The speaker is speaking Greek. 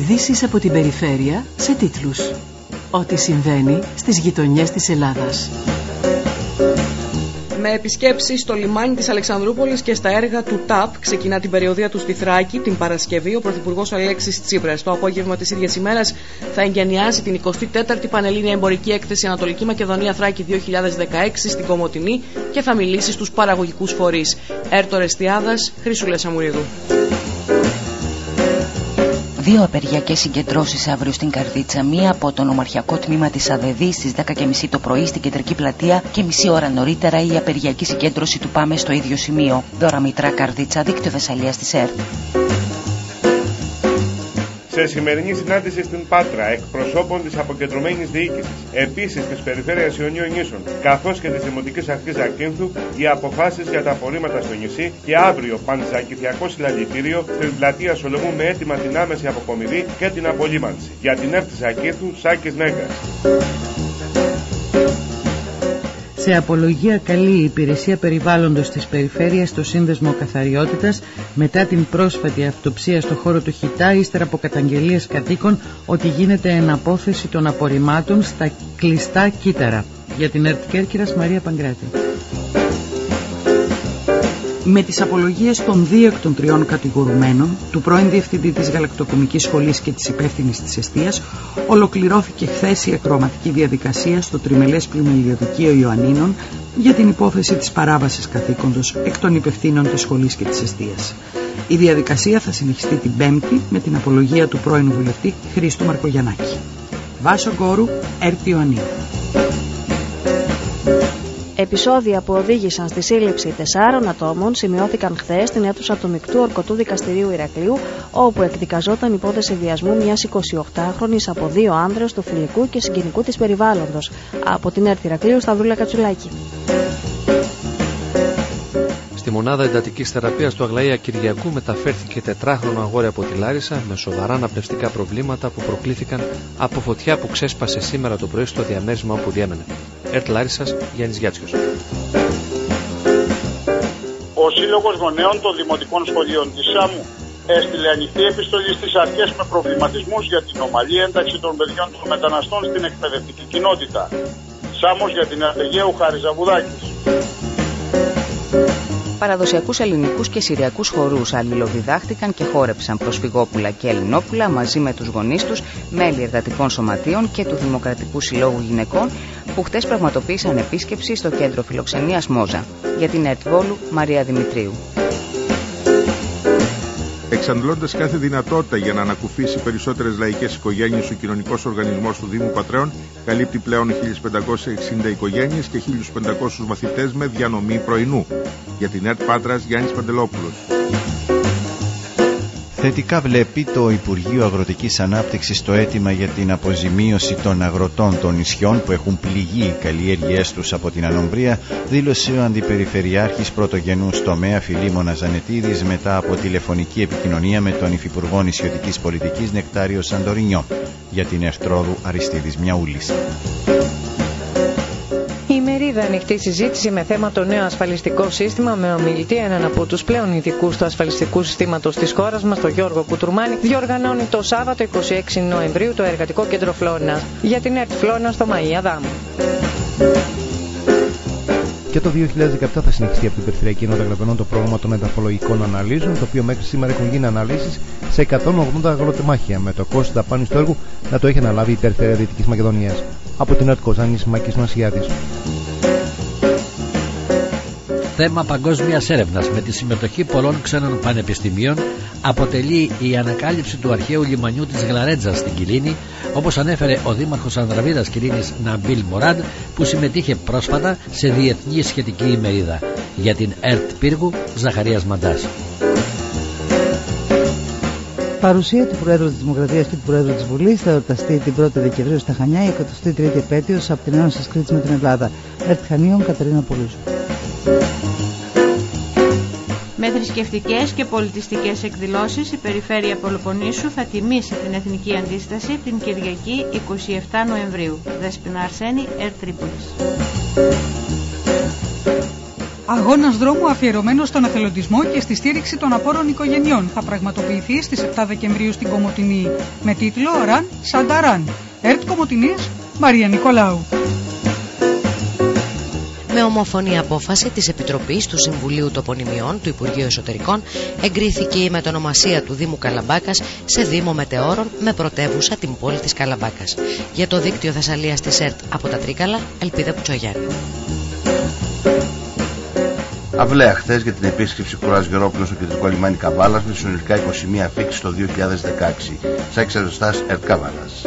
Ειδήσεις από την περιφέρεια σε τίτλους. Ό,τι συμβαίνει στις γειτονιές της Ελλάδας. Με επισκέψεις στο λιμάνι της Αλεξανδρούπολης και στα έργα του ΤΑΠ ξεκινά την περιοδία του στη Θράκη την Παρασκευή. Ο Πρωθυπουργός Αλέξης Τσίπρας το απόγευμα της ίδιας ημέρας θα εγκαινιάσει την 24η Πανελλήνια Εμπορική Έκθεση Ανατολική Μακεδονία Θράκη 2016 στην Κομωτινή και θα μιλήσει στους παραγωγικούς φορείς. Έρτο Ρεστιάδα, Χρυσούλε Σαμουρίδου. Δύο απεργιακές συγκεντρώσεις αύριο στην Καρδίτσα. Μία από το νομαρχιακό τμήμα της ΑΔΕΔΗ στις 10.30 το πρωί στην κεντρική πλατεία και μισή ώρα νωρίτερα η απεργιακή συγκέντρωση του Πάμε στο ίδιο σημείο. Δώρα Μητρά Καρδίτσα, δίκτυο Θεσσαλίας της ΕΡΤ. Σε σημερινή συνάντηση στην Πάτρα, εκπροσώπων της αποκεντρωμένης διοίκησης, επίσης της Περιφέρειας Ιωνίων Νήσων, καθώς και της Δημοτικής Αρχής Ακίνθου, οι αποφάσεις για τα απορρίμματα στο νησί και αύριο πανσακηθιακό συλλαλητήριο στην πλατεία Σολομού με έτοιμα την άμεση αποκομιδή και την απολύμανση. Για την ΕΡΤ Ακίνθου, Σάκης Νέγκας. Σε απολογία καλή η υπηρεσία περιβάλλοντος της περιφέρειας στο σύνδεσμο καθαριότητας μετά την πρόσφατη αυτοψία στο χώρο του Χιτά ύστερα από καταγγελίες κατοίκων ότι γίνεται εναπόθεση των απορριμμάτων στα κλειστά κύτταρα. Για την ΕΡΤ Κέρκυρας Μαρία Παγκράτη. Με τις απολογίες των δύο εκ των τριών κατηγορουμένων, του πρώην Διευθυντή της Γαλακτοκομικής Σχολής και της υπεύθυνης της Εστίας, ολοκληρώθηκε χθες η ακροματική διαδικασία στο τριμελές πλημελιωδικείο Ιωαννίνων για την υπόθεση της παράβασης καθήκοντος εκ των υπευθύνων της σχολής και της Εστίας. Η διαδικασία θα συνεχιστεί την Πέμπτη με την απολογία του πρώην βουλευτή Χρήστου Μαρκογιαννάκη. Βάσο Γκόρου, Έρτη Ιωαννίνου. Επισόδια που οδήγησαν στη σύλληψη τεσσάρων ατόμων σημειώθηκαν χθες στην αίθουσα του Μικτού Ορκωτού Δικαστηρίου Ηρακλείου, όπου εκδικαζόταν υπόθεση βιασμού μιας 28χρονη από δύο άνδρες του φιλικού και συγκινικού της περιβάλλοντος. Από την Έρθη Ηρακλείου, Σταυρούλα Κατσουλάκη. Στη μονάδα εντατικής θεραπείας του Αγλαία Κυριακού μεταφέρθηκε τετράχρονο αγόρι από τη Λάρισα με σοβαρά αναπνευστικά προβλήματα που προκλήθηκαν από φωτιά που ξέσπασε σήμερα το πρωί στο διαμέρισμα όπου διέμενε. Ερτ Λάρισας, Γιάννης Γιάτσιος. Ο Σύλλογος Γονέων των Δημοτικών Σχολείων της ΣΑΜΟΥ έστειλε ανοιχτή επιστολή στις αρχές με προβληματισμούς για την ομαλή ένταξη των παιδιών των μεταναστών στην εκπαιδευτική κοινότητα. Σάμος για την Αρτεγέου Χάρη Ζαβουδάκης. Παραδοσιακούς ελληνικούς και συριακούς χορούς αλληλοδιδάχτηκαν και χόρεψαν προσφυγόπουλα και ελληνόπουλα μαζί με τους γονείς τους, μέλη εργατικών σωματείων και του Δημοκρατικού Συλλόγου Γυναικών που χτες πραγματοποίησαν επίσκεψη στο κέντρο φιλοξενίας Μόζα. Για την Ερτβόλου Μαρία Δημητρίου εξαντλώντας κάθε δυνατότητα για να ανακουφίσει περισσότερες λαϊκές οικογένειες, ο κοινωνικός οργανισμός του Δήμου Πατρέων καλύπτει πλέον 1560 οικογένειες και 1500 μαθητές με διανομή πρωινού. Για την ΕΡΤ Πάτρας Γιάννης Παντελόπουλος. Θετικά βλέπει το Υπουργείο Αγροτικής Ανάπτυξης το αίτημα για την αποζημίωση των αγροτών των νησιών που έχουν πληγεί οι καλλιέργειές τους από την ανομβρία, δήλωσε ο Αντιπεριφερειάρχης Πρωτογενούς τομέα Φιλίμωνα Ζανετίδης μετά από τηλεφωνική επικοινωνία με τον Υφυπουργό Νησιωτικής Πολιτικής Νεκτάριο Σαντορινιό για την Ευτρόδου Αριστίδης Μιαούλης ημερίδα ανοιχτή συζήτηση με θέμα το νέο ασφαλιστικό σύστημα με ομιλητή έναν από τους πλέον ειδικούς του ασφαλιστικού συστήματος της χώρας μας, τον Γιώργο Κουτουρμάνη, διοργανώνει το Σάββατο 26 Νοεμβρίου το Εργατικό Κέντρο Φλόνα για την ΕΡΤ Φλόνα στο Μαία Δάμου. Και το 2017 θα συνεχιστεί από την Περιφερειακή Ενότητα Γραπενών το πρόγραμμα των ενταφολογικών αναλύσεων, το οποίο μέχρι σήμερα έχουν γίνει αναλύσεις σε 180 αγροτεμάχια, με το κόστο δαπάνης του έργου να το έχει αναλάβει η Περιφέρεια Δυτικής Μακεδονίας. Από την ΕΡΤ Κοζάνη Μάκης Μασιάδη θέμα παγκόσμιας έρευνας με τη συμμετοχή πολλών ξένων πανεπιστημίων αποτελεί η ανακάλυψη του αρχαίου λιμανιού της Γλαρέτζας στην Κιλίνη, όπως ανέφερε ο Δήμαρχος Ανδραβίδας Κιλίνη Ναμπίλ Μοράντ, που συμμετείχε πρόσφατα σε διεθνή σχετική ημερίδα. Για την ΕΡΤ Πύργου, Ζαχαρίας Μαντάς. Παρουσία του Προέδρου της Δημοκρατίας και του Προέδρου της Βουλής θα εορταστεί την 1η Δεκεμβρίου στα Χανιά, η 23η επέτειος από την Ένωση Κρήτης με την Ελλάδα. ΕΡΤ Χανίων, Κατερίνα Πολύζου. Με θρησκευτικές και πολιτιστικές εκδηλώσεις, η Περιφέρεια Πελοποννήσου θα τιμήσει την Εθνική Αντίσταση την Κυριακή 27 Νοεμβρίου. Δέσποινα Αρσένη, Ερ Αγώνας δρόμου αφιερωμένος στον εθελοντισμό και στη στήριξη των απόρων οικογενειών θα πραγματοποιηθεί στις 7 Δεκεμβρίου στην Κομωτινή με τίτλο «Ραν Σανταράν». ΕΡΤ Κομωτινής, Μαρία Νικολάου. Με ομοφωνή απόφαση της Επιτροπής του Συμβουλίου Τοπονημιών του Υπουργείου Εσωτερικών εγκρίθηκε η μετονομασία του Δήμου Καλαμπάκας σε Δήμο Μετεώρων με πρωτεύουσα την πόλη της Καλαμπάκας. Για το δίκτυο Θεσσαλίας της ΕΡΤ από τα Τρίκαλα, Ελπίδα Πουτσογιάννη. Αυλαία χθες για την επίσκεψη κουρά Γερόπουλος στο κεντρικό λιμάνι Καβάλας με συνολικά 21 αφήξει το 2016. Σάκη Αριστά Ερτ Καβάλας.